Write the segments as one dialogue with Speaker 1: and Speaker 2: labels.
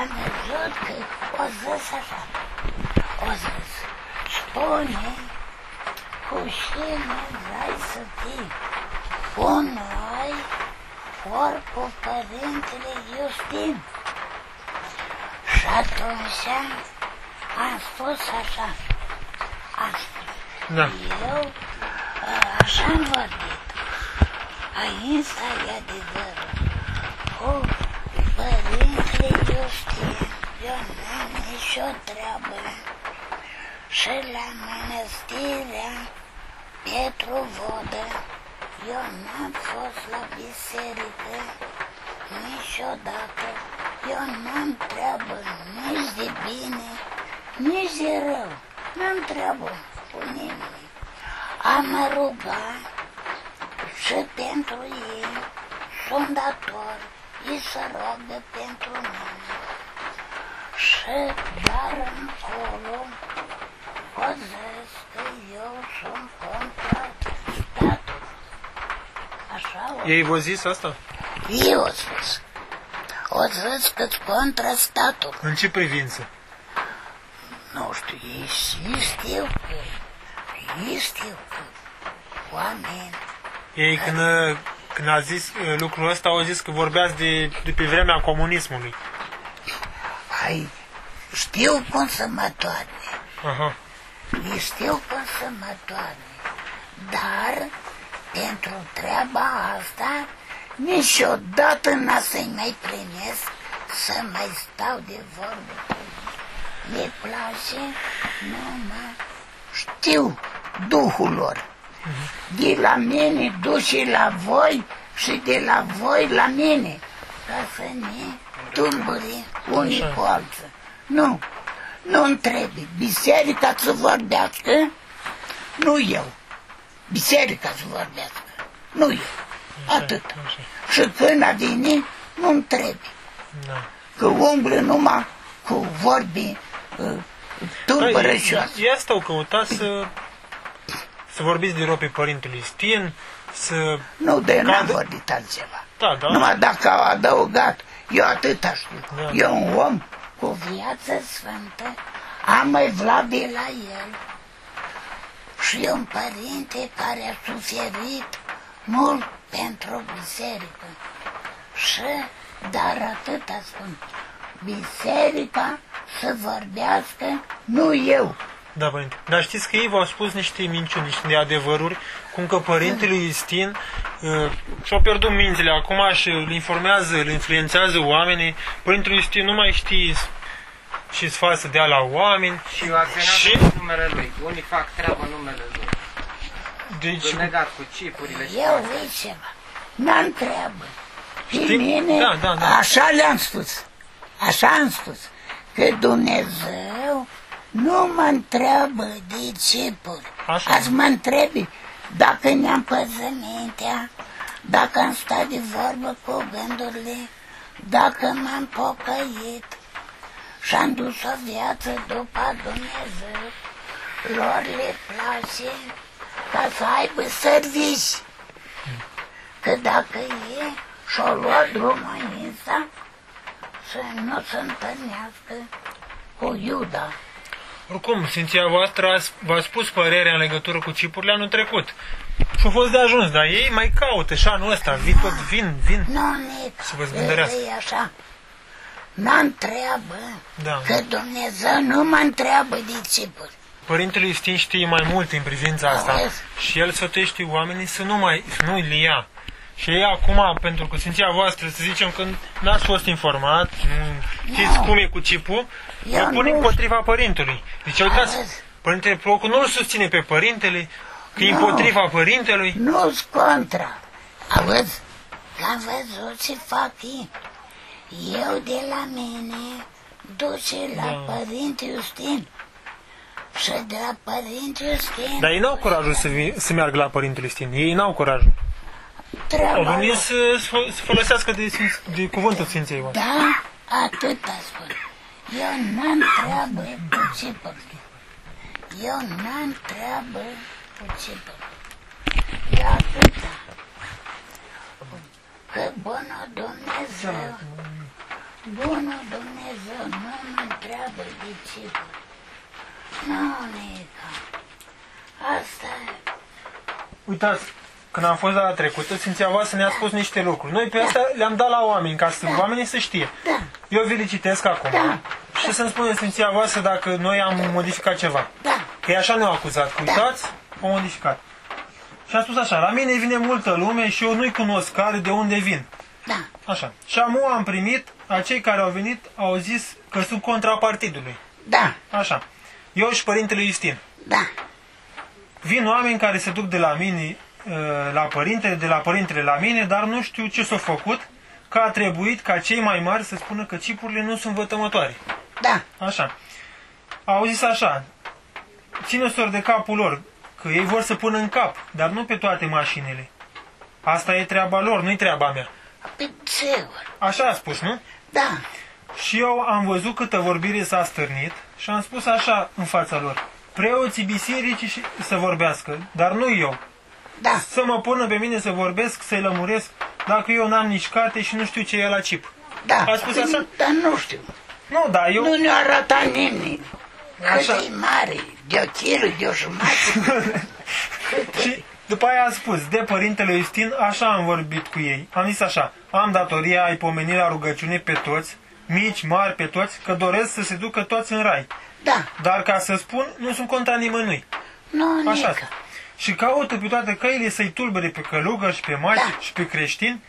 Speaker 1: am văzut că o zis așa, o zis, spune cu cine vrei să fii, cu noi ori cu părintele Justin. Și atunci am spus așa, am spus,
Speaker 2: Da.
Speaker 1: eu a, așa am vorbit. Aici e adevărul. Cu părintele Justin, eu n-am nicio treabă. Și la mănăstirea Pietru Vodă, eu n-am fost la biserică niciodată. Eu n-am treabă nici de bine, nici de rău. N-am treabă cu nimeni. Am rugat și pentru ei sunt dator, ei să rogă pentru mine. Și dar încolo o zis că eu sunt contra statului. Așa o
Speaker 2: Ei v-au zis asta?
Speaker 1: ei o spus. O zis că contra statul.
Speaker 2: În ce privință?
Speaker 1: Nu știu, ei, ei știu că, ei știu că oameni
Speaker 2: Ei când, când a zis uh, lucrul ăsta, au zis că vorbeați de, de pe vremea comunismului.
Speaker 1: ai, știu cum să mă toarne.
Speaker 2: Aha.
Speaker 1: Ei știu cum să mă toarne. Dar pentru treaba asta niciodată n-a să-i mai primesc să mai stau de vorbă cu ei. Le place numai știu Duhul lor. De la mine duce la voi și de la voi la mine. Ca să ne tulbure unii
Speaker 2: Așa.
Speaker 1: cu alții. Nu, nu-mi trebuie. Biserica să vorbească, nu eu. Biserica să vorbească, nu eu. Atât.
Speaker 2: așa.
Speaker 1: Și când a vine, nu-mi trebuie.
Speaker 2: Da.
Speaker 1: Că umblă numai cu vorbi uh, tulburăcioase.
Speaker 2: Păi, Ia stau căuta să, să vorbiți de rău pe Părintele Stin, să...
Speaker 1: Nu, de n-am
Speaker 2: Cadă-
Speaker 1: vorbit altceva.
Speaker 2: Da, da.
Speaker 1: Numai dacă au adăugat, eu atâta știu.
Speaker 2: Da.
Speaker 1: Eu un om cu viață sfântă, am evlat de la el. Și e un părinte care a suferit mult pentru biserică. Și, dar atâta spun, biserica să vorbească, nu eu.
Speaker 2: Da, părinte. Dar știți că ei v-au spus niște minciuni, niște neadevăruri, cum că Părintele Istin uh, și-au pierdut mințile acum și îl informează, îl influențează oamenii. Părintele Istin nu mai știe și sfat să dea la oameni.
Speaker 3: Și acționează
Speaker 2: Și-
Speaker 3: în numele lui. Unii fac treabă în numele lui.
Speaker 2: Deci,
Speaker 3: Sunt legat cu cipurile și
Speaker 1: Eu
Speaker 3: toate.
Speaker 1: vei ceva. N-am treabă. Și
Speaker 2: Știi?
Speaker 1: mine,
Speaker 2: Da, da, da.
Speaker 1: așa le-am spus. Așa am spus. Că Dumnezeu nu mă întreabă de cipuri.
Speaker 2: Așa.
Speaker 1: Azi mă întrebi dacă ne-am păzit mintea, dacă am stat de vorbă cu gândurile, dacă m-am pocăit și am dus o viață după Dumnezeu, lor le place ca să aibă servici. Că dacă e și-o lua drumul ăsta, să nu se întâlnească cu Iuda.
Speaker 2: Oricum, Sfinția voastră a- v-a spus părerea în legătură cu cipurile anul trecut. Și a fost de ajuns, dar ei mai caută și anul ăsta, vin tot, vin, vin.
Speaker 1: Nu, Nic,
Speaker 2: Să vă zgândărească.
Speaker 1: e așa. N-am treabă,
Speaker 2: Da.
Speaker 1: că Dumnezeu nu mă întreabă de cipuri.
Speaker 2: Părintele Istin știe mai mult în privința asta
Speaker 1: Auzi?
Speaker 2: și el sfătuiește oamenii să nu mai să nu le ia. Și ei acum, pentru că Sfinția voastră, să zicem că n-ați fost informat, nu știți
Speaker 1: Nu.
Speaker 2: cum e cu cipul,
Speaker 1: Eu
Speaker 2: vă pune
Speaker 1: nu
Speaker 2: împotriva părintelui. Deci uitați,
Speaker 1: Auzi?
Speaker 2: Părintele Procu nu-l susține pe părintele, că e
Speaker 1: Nu.
Speaker 2: împotriva părintelui.
Speaker 1: Nu-s contra. Auzi, că am văzut ce fac ei. Eu de la mine duce la
Speaker 2: Da.
Speaker 1: Părinte Justin. Și de la Părinte Justin
Speaker 2: Dar ei n-au curajul să, vi- să meargă la Părintele Istin. Ei n-au curajul. Au
Speaker 1: treaba
Speaker 2: venit
Speaker 1: lor.
Speaker 2: să, să să folosească de, sfinț- de cuvântul Sfinței voastre.
Speaker 1: Da, atâta spun. Eu n-am treabă cu cipări. Eu n-am treabă cu cipări. E atâta. Că bună Dumnezeu Bunul Dumnezeu nu mă întreabă de ce. Nu, Nica. Asta e.
Speaker 2: Uitați, când am fost data trecută, Sfinția voastră ne-a spus niște lucruri. Noi pe astea le-am dat la oameni, ca să oamenii să știe.
Speaker 1: Da.
Speaker 2: Eu vi le citesc acum
Speaker 1: Da.
Speaker 2: și să-mi spuneți Sfinția voastră dacă noi am modificat ceva.
Speaker 1: Da.
Speaker 2: Că e așa ne-au acuzat. Că uitați, au modificat. Și am spus așa, la mine vine multă lume și eu nu-i cunosc care de unde vin.
Speaker 1: Da.
Speaker 2: Așa. Și amu am primit, acei care au venit au zis că sunt contra partidului.
Speaker 1: Da.
Speaker 2: Așa. Eu și părintele Justin.
Speaker 1: Da.
Speaker 2: Vin oameni care se duc de la mine uh, la părintele, de la părintele la mine, dar nu știu ce s-a făcut, că a trebuit ca cei mai mari să spună că cipurile nu sunt vătămătoare.
Speaker 1: Da.
Speaker 2: Așa. Au zis așa, ține de capul lor, că ei vor să pună în cap, dar nu pe toate mașinile. Asta e treaba lor, nu-i treaba mea.
Speaker 1: Pe sigur.
Speaker 2: Așa a spus, nu?
Speaker 1: Da.
Speaker 2: Și eu am văzut câtă vorbire s-a stârnit și am spus așa în fața lor. Preoții bisericii și să vorbească, dar nu eu.
Speaker 1: Da.
Speaker 2: Să mă pună pe mine să vorbesc, să-i lămuresc, dacă eu n-am nici carte și nu știu ce e la chip.
Speaker 1: Da.
Speaker 2: A spus așa?
Speaker 1: Dar nu știu.
Speaker 2: Nu, da, eu...
Speaker 1: Nu ne-a arătat nimeni.
Speaker 2: Așa.
Speaker 1: Cât e mare, de o kilo, de o jumătate.
Speaker 2: Și după aia a spus, de părintele Justin, așa am vorbit cu ei. Am zis așa, am datoria ai pomeni la rugăciune pe toți, mici, mari, pe toți, că doresc să se ducă toți în rai.
Speaker 1: Da.
Speaker 2: Dar ca să spun, nu sunt contra nimănui.
Speaker 1: Nu,
Speaker 2: Așa.
Speaker 1: Nica.
Speaker 2: Și caută pe toate căile să-i tulbere pe călugări și pe magi
Speaker 1: Da.
Speaker 2: și pe creștini,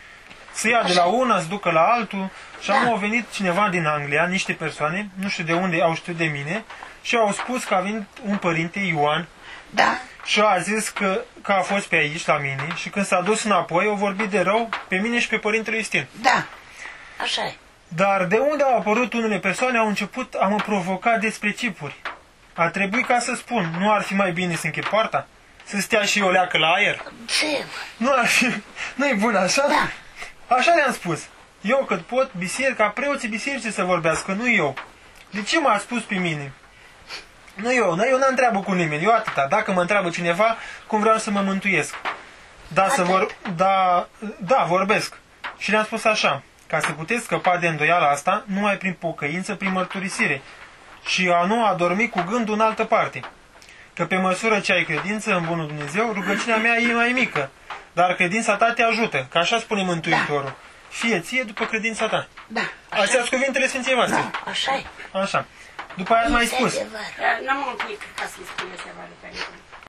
Speaker 2: să ia de la una, să ducă la altul. Și
Speaker 1: Da.
Speaker 2: am au venit cineva din Anglia, niște persoane, nu știu de unde au știut de mine, și au spus că a venit un părinte, Ioan,
Speaker 1: Da.
Speaker 2: și a zis că, că a fost pe aici la mine și când s-a dus înapoi, au vorbit de rău pe mine și pe părintele Justin.
Speaker 1: Da. Așa e.
Speaker 2: Dar de unde au apărut unele persoane, au început a mă provoca despre cipuri. A trebuit ca să spun, nu ar fi mai bine să închid poarta? Să stea și o leacă la aer?
Speaker 1: Sigur.
Speaker 2: Nu ar fi, nu e bun așa?
Speaker 1: Da.
Speaker 2: Așa le-am spus. Eu cât pot, biserica, preoții bisericii să vorbească, nu eu. De ce m-a spus pe mine? Nu eu, nu, eu n-am treabă cu nimeni, eu atâta. Dacă mă întreabă cineva, cum vreau să mă mântuiesc. Da, să vor, da, da, vorbesc. Și le-am spus așa, ca să puteți scăpa de îndoiala asta, numai prin pocăință, prin mărturisire. Și a nu adormi cu gândul în altă parte. Că pe măsură ce ai credință în Bunul Dumnezeu, rugăciunea mea e mai mică. Dar credința ta te ajută, că așa spune Mântuitorul. Fie ție după credința ta.
Speaker 1: Da.
Speaker 2: Astea sunt cuvintele Sfinției voastre.
Speaker 1: Da. Așa e.
Speaker 2: Așa. După aia ați mai
Speaker 1: Este
Speaker 2: spus.
Speaker 1: adevăr.
Speaker 4: N-am un pic ca să-i spune ceva lui Părintele.